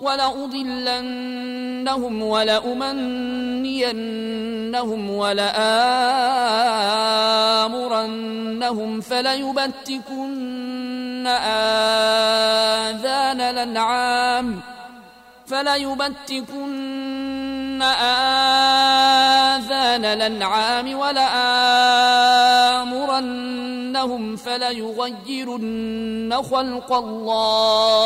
ولأضلنهم ولأمنينهم ولآمرنهم فليبتكن آذان الأنعام فليبتكن آذان الأنعام ولآمرنهم فليغيرن خلق الله